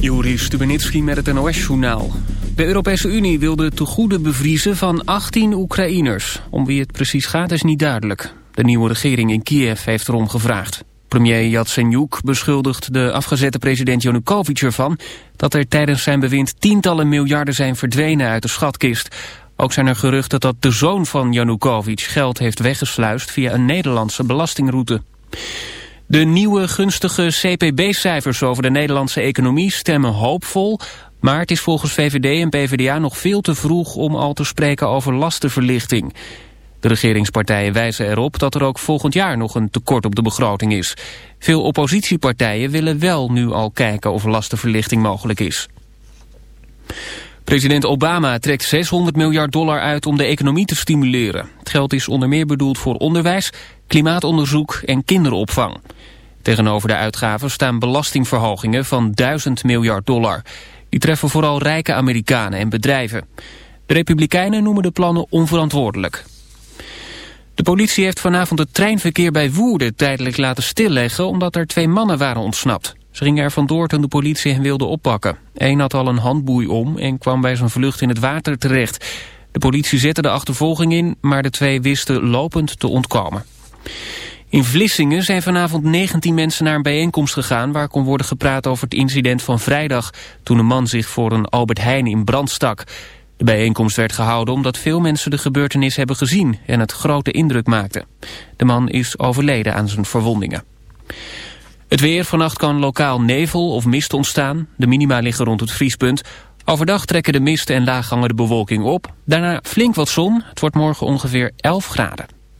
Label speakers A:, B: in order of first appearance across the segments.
A: Juri Stubenitski met het NOS-journaal. De Europese Unie wil de tegoeden bevriezen van 18 Oekraïners. Om wie het precies gaat is niet duidelijk. De nieuwe regering in Kiev heeft erom gevraagd. Premier Yatsenyuk beschuldigt de afgezette president Yanukovych ervan... dat er tijdens zijn bewind tientallen miljarden zijn verdwenen uit de schatkist. Ook zijn er geruchten dat de zoon van Yanukovych geld heeft weggesluist... via een Nederlandse belastingroute. De nieuwe gunstige CPB-cijfers over de Nederlandse economie stemmen hoopvol... maar het is volgens VVD en PvdA nog veel te vroeg om al te spreken over lastenverlichting. De regeringspartijen wijzen erop dat er ook volgend jaar nog een tekort op de begroting is. Veel oppositiepartijen willen wel nu al kijken of lastenverlichting mogelijk is. President Obama trekt 600 miljard dollar uit om de economie te stimuleren. Het geld is onder meer bedoeld voor onderwijs, klimaatonderzoek en kinderopvang. Tegenover de uitgaven staan belastingverhogingen van 1000 miljard dollar. Die treffen vooral rijke Amerikanen en bedrijven. De Republikeinen noemen de plannen onverantwoordelijk. De politie heeft vanavond het treinverkeer bij Woerden tijdelijk laten stilleggen... omdat er twee mannen waren ontsnapt. Ze gingen er vandoor toen de politie hen wilde oppakken. Eén had al een handboei om en kwam bij zijn vlucht in het water terecht. De politie zette de achtervolging in, maar de twee wisten lopend te ontkomen. In Vlissingen zijn vanavond 19 mensen naar een bijeenkomst gegaan... waar kon worden gepraat over het incident van vrijdag... toen een man zich voor een Albert Heijn in brand stak. De bijeenkomst werd gehouden omdat veel mensen de gebeurtenis hebben gezien... en het grote indruk maakte. De man is overleden aan zijn verwondingen. Het weer, vannacht kan lokaal nevel of mist ontstaan. De minima liggen rond het vriespunt. Overdag trekken de mist en laaghangende bewolking op. Daarna flink wat zon. Het wordt morgen ongeveer 11 graden.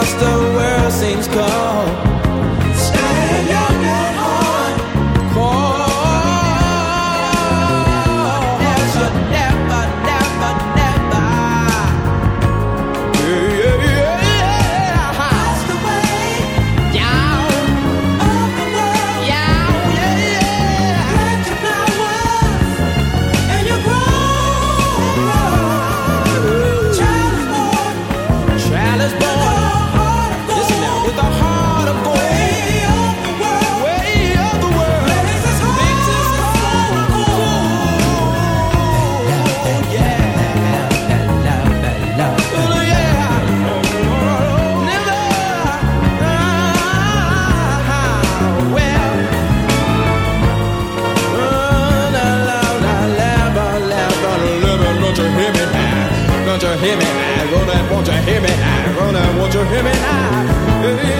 B: across
C: the world seems cold. hear me
D: now? Gonna, won't you
E: hear me now? Gonna, won't
D: you hear me now?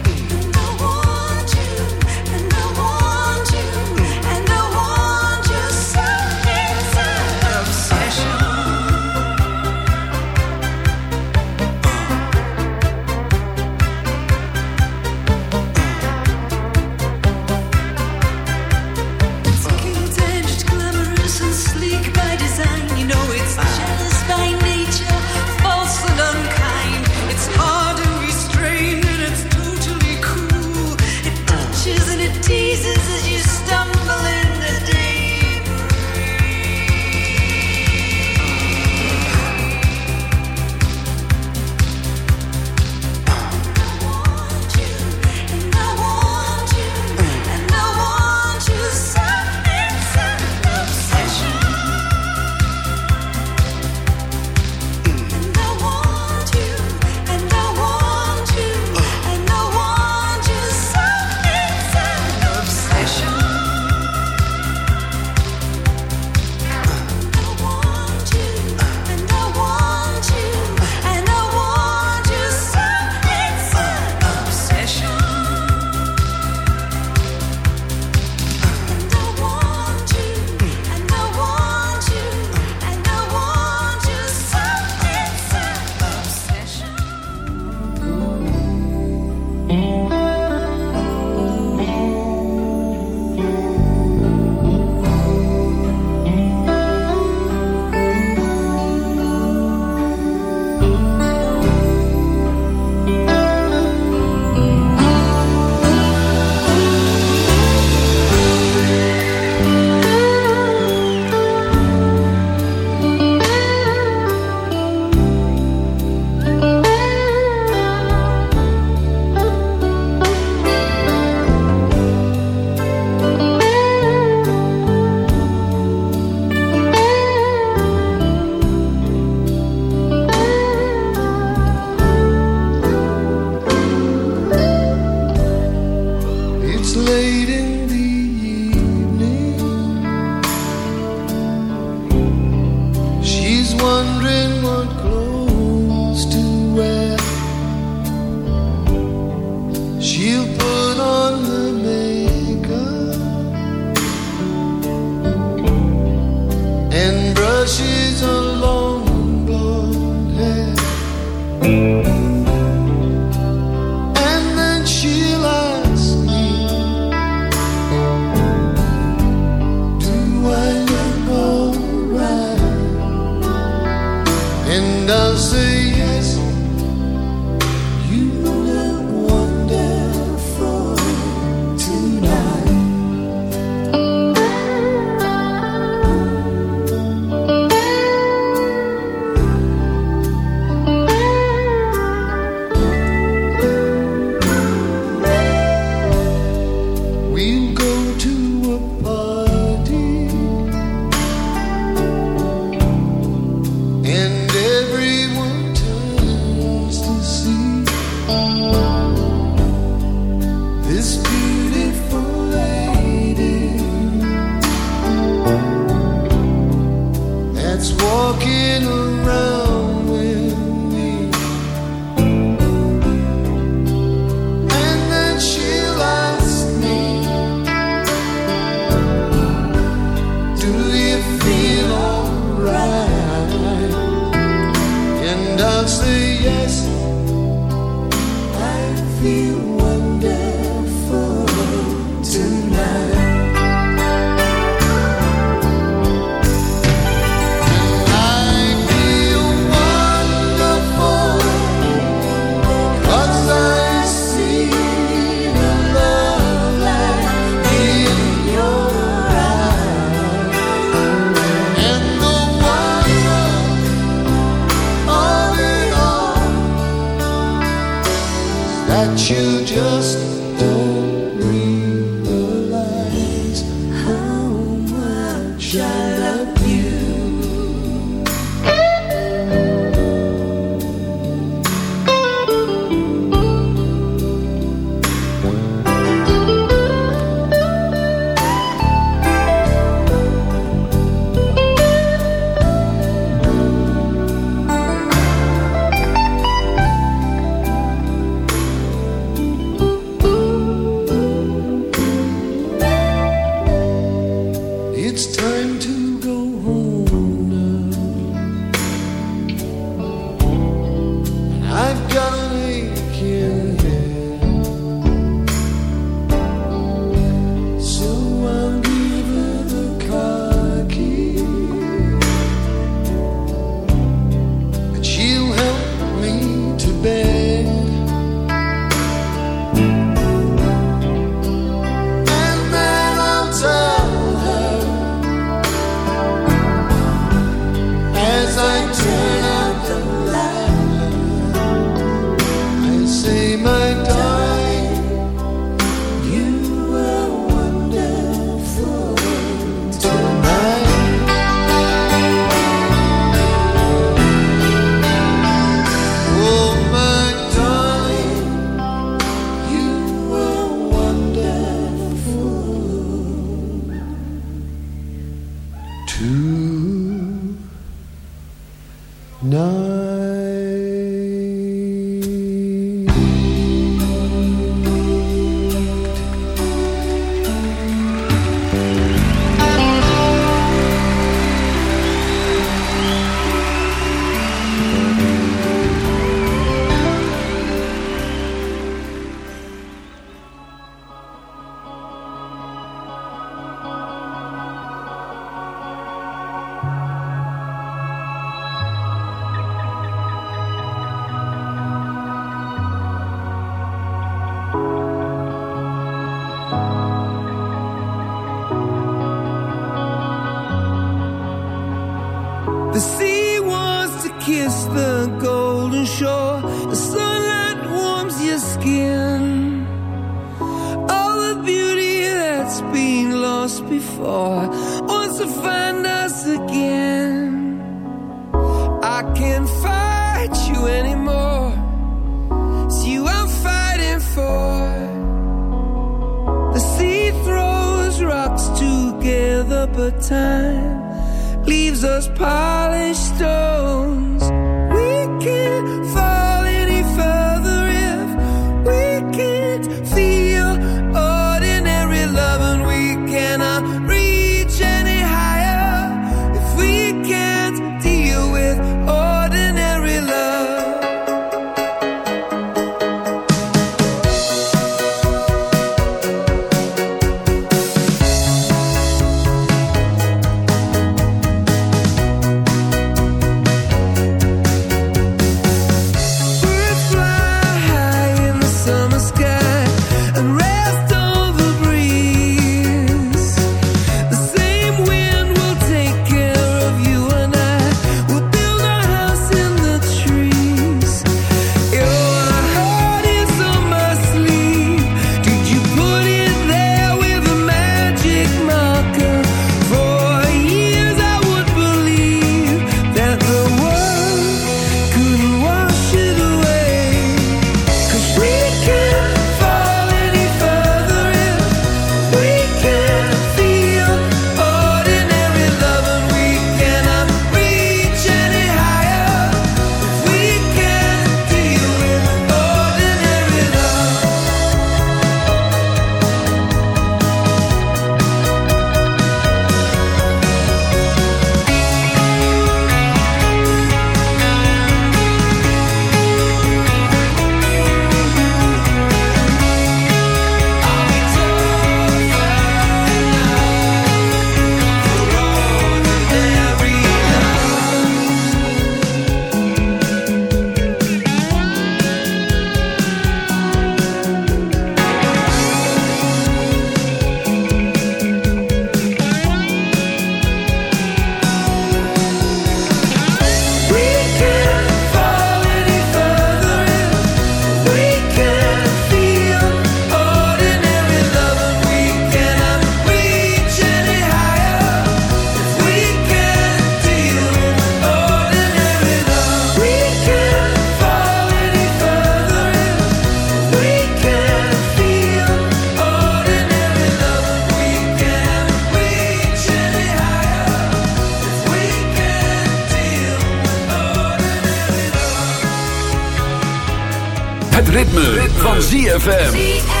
D: Ritme, van ZFM.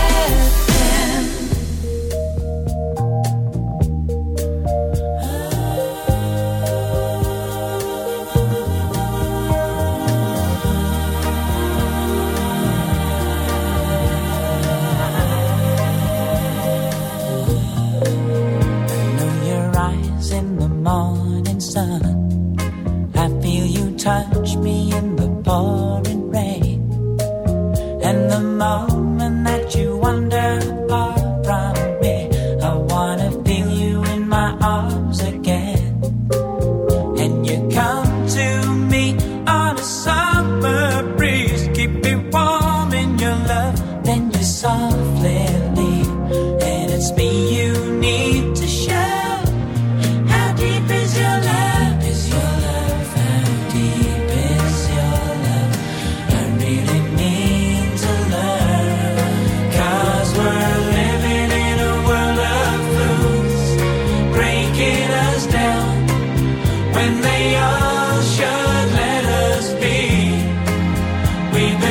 D: we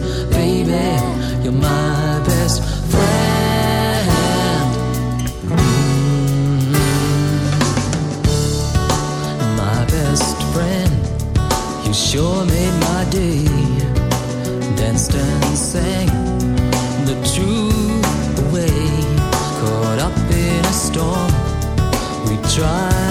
E: You sure made my
F: day. Danced and
G: sang the true away. Caught up in
H: a
E: storm. We tried.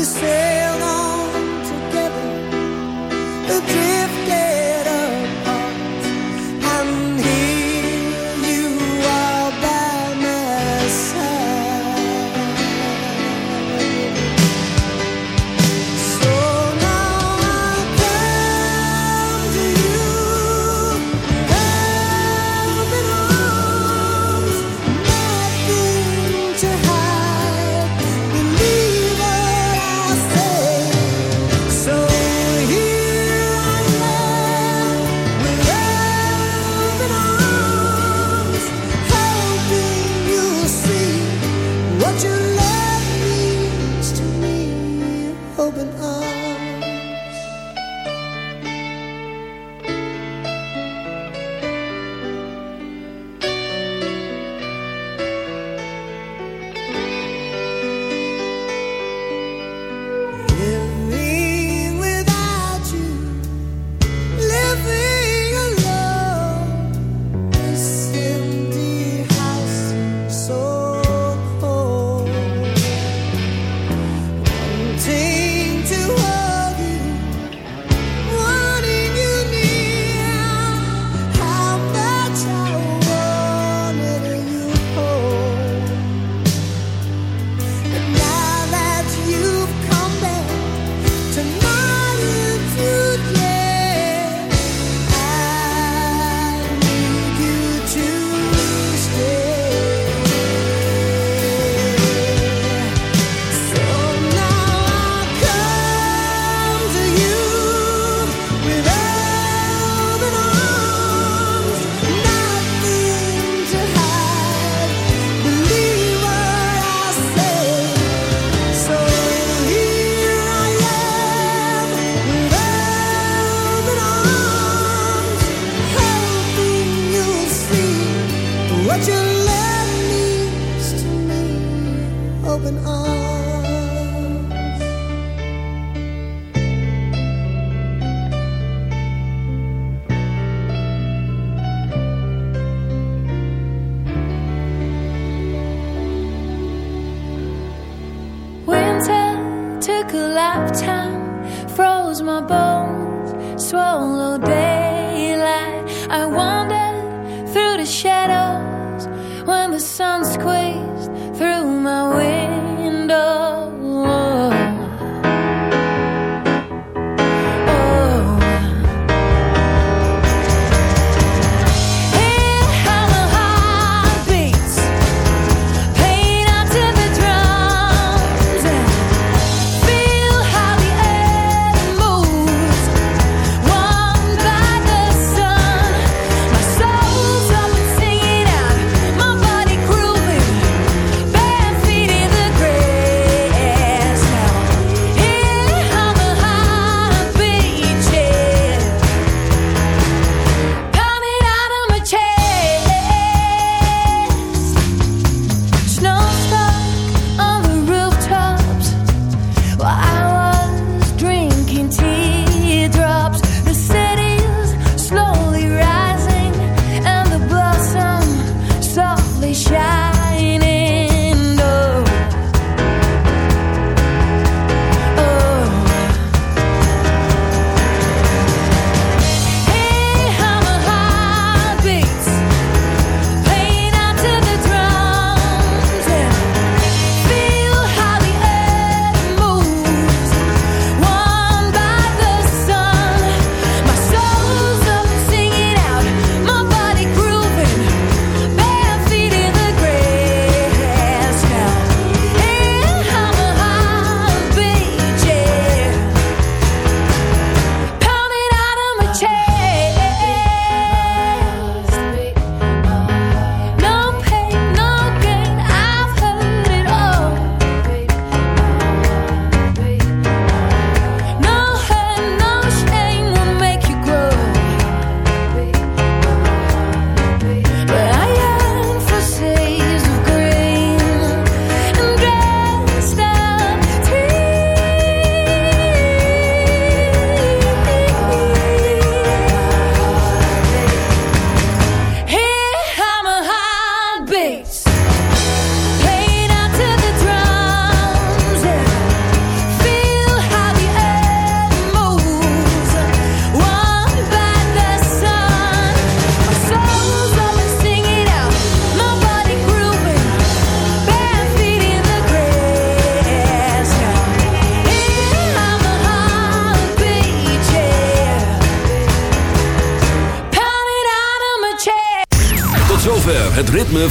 I: we
C: say